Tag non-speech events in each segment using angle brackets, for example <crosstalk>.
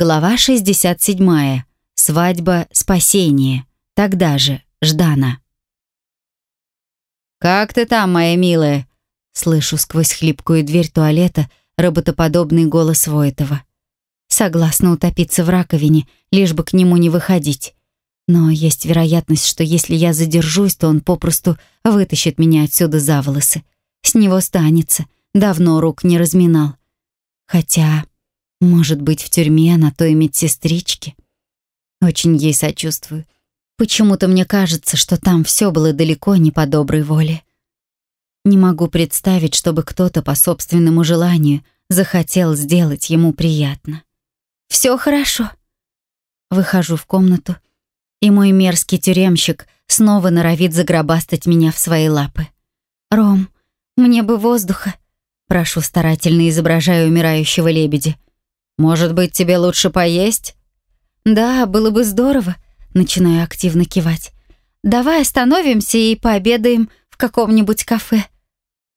Глава 67. Свадьба спасение. Тогда же. Ждана. «Как ты там, моя милая?» Слышу сквозь хлипкую дверь туалета роботоподобный голос Войтова. Согласна утопиться в раковине, лишь бы к нему не выходить. Но есть вероятность, что если я задержусь, то он попросту вытащит меня отсюда за волосы. С него станется. Давно рук не разминал. Хотя может быть, в тюрьме на той медсестричке? Очень ей сочувствую. Почему-то мне кажется, что там все было далеко не по доброй воле. Не могу представить, чтобы кто-то по собственному желанию захотел сделать ему приятно. Все хорошо. Выхожу в комнату, и мой мерзкий тюремщик снова норовит загробастать меня в свои лапы. «Ром, мне бы воздуха», — прошу старательно, изображая умирающего лебедя. «Может быть, тебе лучше поесть?» «Да, было бы здорово», — начинаю активно кивать. «Давай остановимся и пообедаем в каком-нибудь кафе.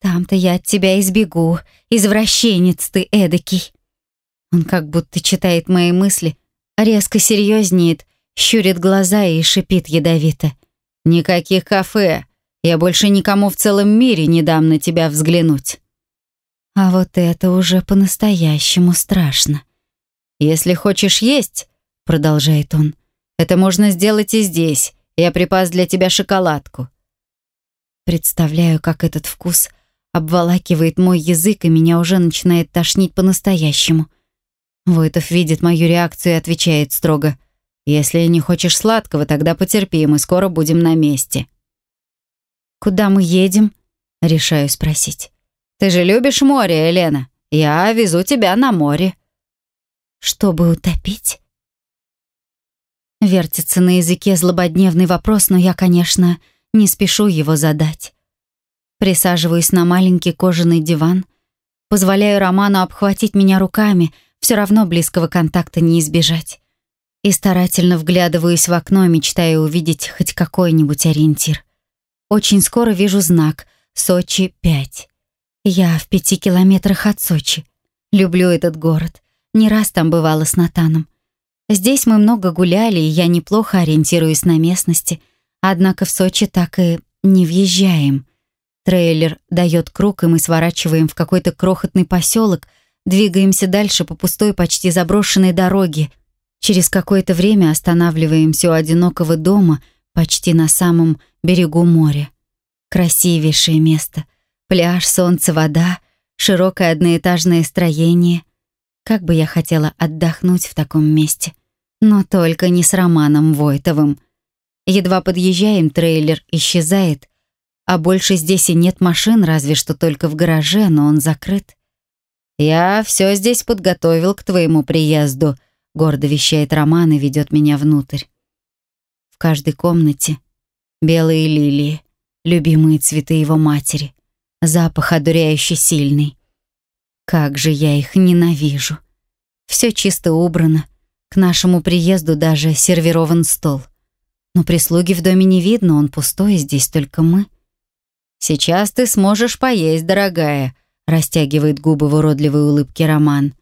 Там-то я от тебя избегу, извращенец ты эдакий». Он как будто читает мои мысли, резко серьезнеет, щурит глаза и шипит ядовито. «Никаких кафе. Я больше никому в целом мире не дам на тебя взглянуть». А вот это уже по-настоящему страшно. «Если хочешь есть», — продолжает он, — «это можно сделать и здесь. Я припас для тебя шоколадку». Представляю, как этот вкус обволакивает мой язык, и меня уже начинает тошнить по-настоящему. Войтов видит мою реакцию и отвечает строго. «Если не хочешь сладкого, тогда потерпи, мы скоро будем на месте». «Куда мы едем?» — решаю спросить. Ты же любишь море, Елена. Я везу тебя на море». «Чтобы утопить?» Вертится на языке злободневный вопрос, но я, конечно, не спешу его задать. Присаживаюсь на маленький кожаный диван, позволяю Роману обхватить меня руками, все равно близкого контакта не избежать. И старательно вглядываюсь в окно, мечтая увидеть хоть какой-нибудь ориентир. Очень скоро вижу знак «Сочи-5». Я в пяти километрах от Сочи. Люблю этот город. Не раз там бывала с Натаном. Здесь мы много гуляли, и я неплохо ориентируюсь на местности. Однако в Сочи так и не въезжаем. Трейлер дает круг, и мы сворачиваем в какой-то крохотный поселок, двигаемся дальше по пустой, почти заброшенной дороге. Через какое-то время останавливаемся у одинокого дома, почти на самом берегу моря. Красивейшее место — Пляж, солнце, вода, широкое одноэтажное строение. Как бы я хотела отдохнуть в таком месте. Но только не с Романом Войтовым. Едва подъезжаем, трейлер исчезает, а больше здесь и нет машин, разве что только в гараже, но он закрыт. «Я все здесь подготовил к твоему приезду», — гордо вещает Роман и ведет меня внутрь. В каждой комнате белые лилии, любимые цветы его матери. Запах одуряющий сильный. Как же я их ненавижу. Все чисто убрано. К нашему приезду даже сервирован стол. Но прислуги в доме не видно, он пустой, здесь только мы. «Сейчас ты сможешь поесть, дорогая», — растягивает губы в уродливой улыбке Роман.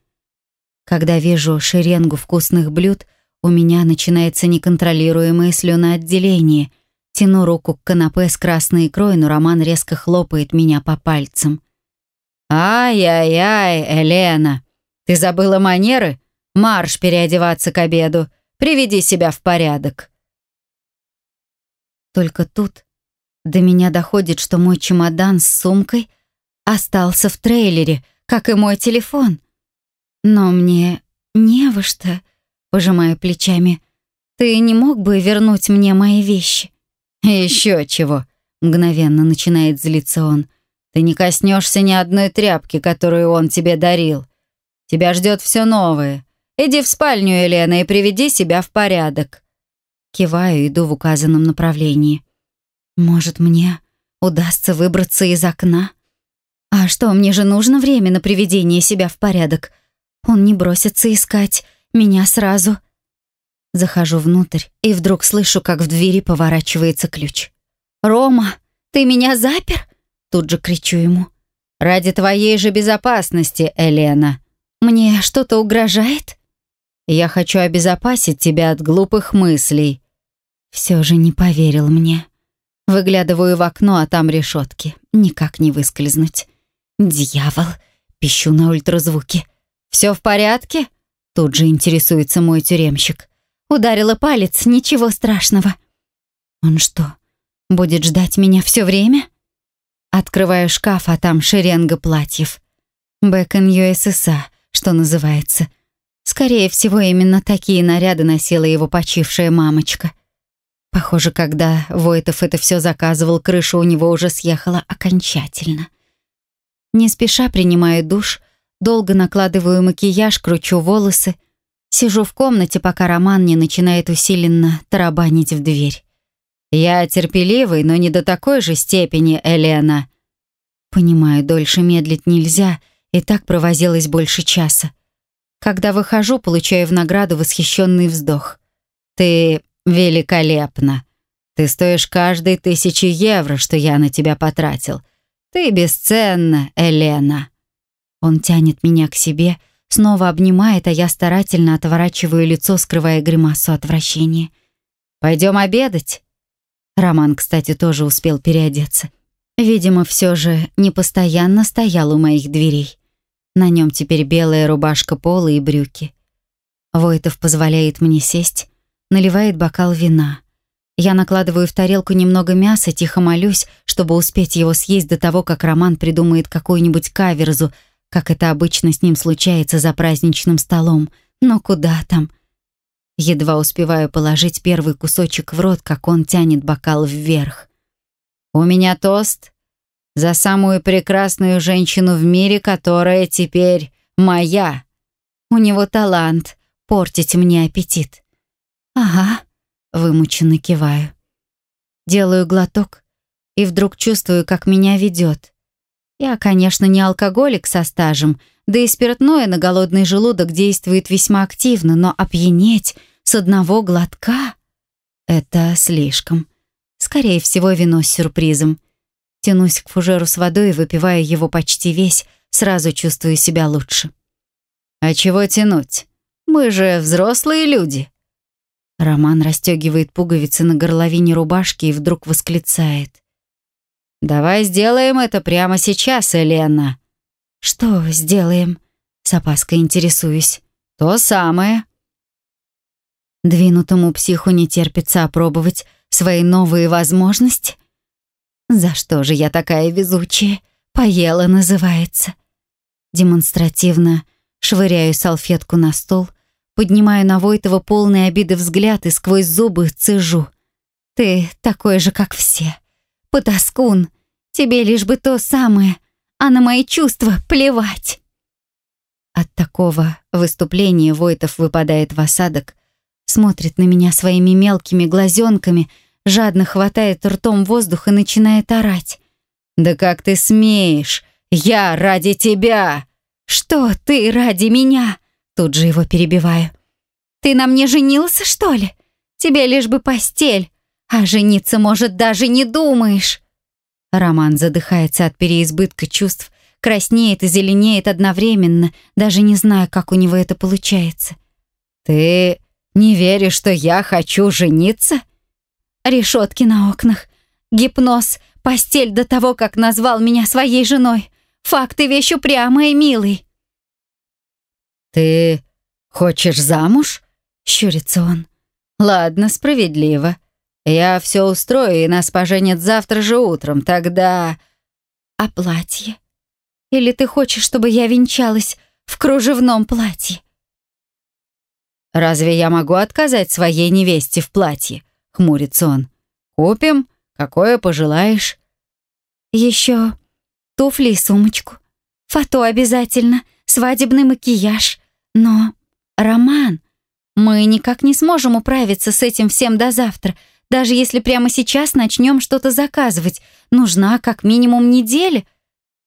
Когда вижу шеренгу вкусных блюд, у меня начинается неконтролируемое слюноотделение — Тяну руку к канапе с красной икрой, но Роман резко хлопает меня по пальцам. «Ай-яй-яй, Елена, ты забыла манеры? Марш переодеваться к обеду. Приведи себя в порядок». Только тут до меня доходит, что мой чемодан с сумкой остался в трейлере, как и мой телефон. Но мне не во что, пожимая плечами. Ты не мог бы вернуть мне мои вещи? <laughs> «Еще чего!» — мгновенно начинает злиться он. «Ты не коснешься ни одной тряпки, которую он тебе дарил. Тебя ждет все новое. Иди в спальню, Елена, и приведи себя в порядок». Киваю, иду в указанном направлении. «Может, мне удастся выбраться из окна? А что, мне же нужно время на приведение себя в порядок. Он не бросится искать меня сразу». Захожу внутрь и вдруг слышу, как в двери поворачивается ключ. «Рома, ты меня запер?» Тут же кричу ему. «Ради твоей же безопасности, Елена». «Мне что-то угрожает?» Я хочу обезопасить тебя от глупых мыслей». Все же не поверил мне. Выглядываю в окно, а там решетки. Никак не выскользнуть. «Дьявол!» — пищу на ультразвуке. «Все в порядке?» Тут же интересуется мой тюремщик. Ударила палец, ничего страшного. Он что, будет ждать меня все время? Открываю шкаф, а там шеренга платьев. Бэкон ЮССА, что называется. Скорее всего, именно такие наряды носила его почившая мамочка. Похоже, когда Войтов это все заказывал, крыша у него уже съехала окончательно. Не спеша принимаю душ, долго накладываю макияж, кручу волосы, сижу в комнате, пока Роман не начинает усиленно тарабанить в дверь. «Я терпеливый, но не до такой же степени, Елена». Понимаю, дольше медлить нельзя, и так провозилась больше часа. Когда выхожу, получаю в награду восхищенный вздох. «Ты великолепна. Ты стоишь каждой тысячи евро, что я на тебя потратил. Ты бесценна, Елена». Он тянет меня к себе, снова обнимает, а я старательно отворачиваю лицо, скрывая гримасу отвращения. «Пойдем обедать?» Роман, кстати, тоже успел переодеться. Видимо, все же не постоянно стоял у моих дверей. На нем теперь белая рубашка пола и брюки. Войтов позволяет мне сесть, наливает бокал вина. Я накладываю в тарелку немного мяса, тихо молюсь, чтобы успеть его съесть до того, как Роман придумает какую-нибудь каверзу, как это обычно с ним случается за праздничным столом. Но куда там? Едва успеваю положить первый кусочек в рот, как он тянет бокал вверх. «У меня тост за самую прекрасную женщину в мире, которая теперь моя». У него талант портить мне аппетит. «Ага», — вымученно киваю. Делаю глоток и вдруг чувствую, как меня ведет. Я, конечно, не алкоголик со стажем, да и спиртное на голодный желудок действует весьма активно, но опьянеть с одного глотка — это слишком. Скорее всего, вино с сюрпризом. Тянусь к фужеру с водой и выпиваю его почти весь, сразу чувствую себя лучше. «А чего тянуть? Мы же взрослые люди». Роман расстегивает пуговицы на горловине рубашки и вдруг восклицает. «Давай сделаем это прямо сейчас, Елена». «Что сделаем?» С опаской интересуюсь. «То самое». Двинутому психу не терпится опробовать свои новые возможности. За что же я такая везучая? Поела называется. Демонстративно швыряю салфетку на стол, поднимаю на Войтова полный обиды взгляд и сквозь зубы цежу. Ты такой же, как все. Потаскун, тебе лишь бы то самое, а на мои чувства плевать. От такого выступления Войтов выпадает в осадок, смотрит на меня своими мелкими глазенками, жадно хватает ртом воздух и начинает орать. «Да как ты смеешь? Я ради тебя!» «Что ты ради меня?» Тут же его перебиваю. «Ты на мне женился, что ли? Тебе лишь бы постель, а жениться, может, даже не думаешь!» Роман задыхается от переизбытка чувств, краснеет и зеленеет одновременно, даже не зная, как у него это получается. «Ты не веришь, что я хочу жениться?» Решетки на окнах, гипноз, постель до того, как назвал меня своей женой. Факты вещь упрямая, милый. «Ты хочешь замуж?» — щурится он. «Ладно, справедливо. Я все устрою, и нас поженят завтра же утром. Тогда...» «А платье? Или ты хочешь, чтобы я венчалась в кружевном платье?» «Разве я могу отказать своей невесте в платье?» — хмурится он. «Купим, какое пожелаешь». «Еще туфли и сумочку. Фото обязательно, свадебный макияж. Но, Роман, мы никак не сможем управиться с этим всем до завтра, даже если прямо сейчас начнем что-то заказывать. Нужна как минимум неделя.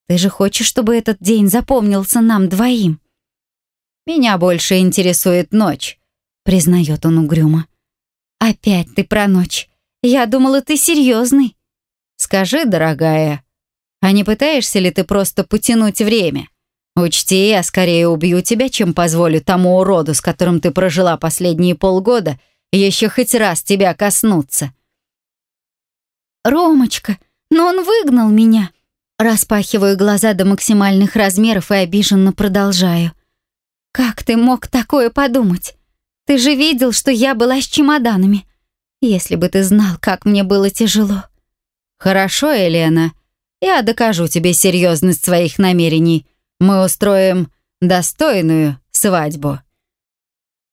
Ты же хочешь, чтобы этот день запомнился нам двоим?» «Меня больше интересует ночь», — признает он угрюмо. «Опять ты про ночь. Я думала, ты серьезный». «Скажи, дорогая, а не пытаешься ли ты просто потянуть время? Учти, я скорее убью тебя, чем позволю тому уроду, с которым ты прожила последние полгода, еще хоть раз тебя коснуться. «Ромочка, но он выгнал меня!» Распахиваю глаза до максимальных размеров и обиженно продолжаю. «Как ты мог такое подумать? Ты же видел, что я была с чемоданами. Если бы ты знал, как мне было тяжело». «Хорошо, Елена, я докажу тебе серьезность своих намерений. Мы устроим достойную свадьбу».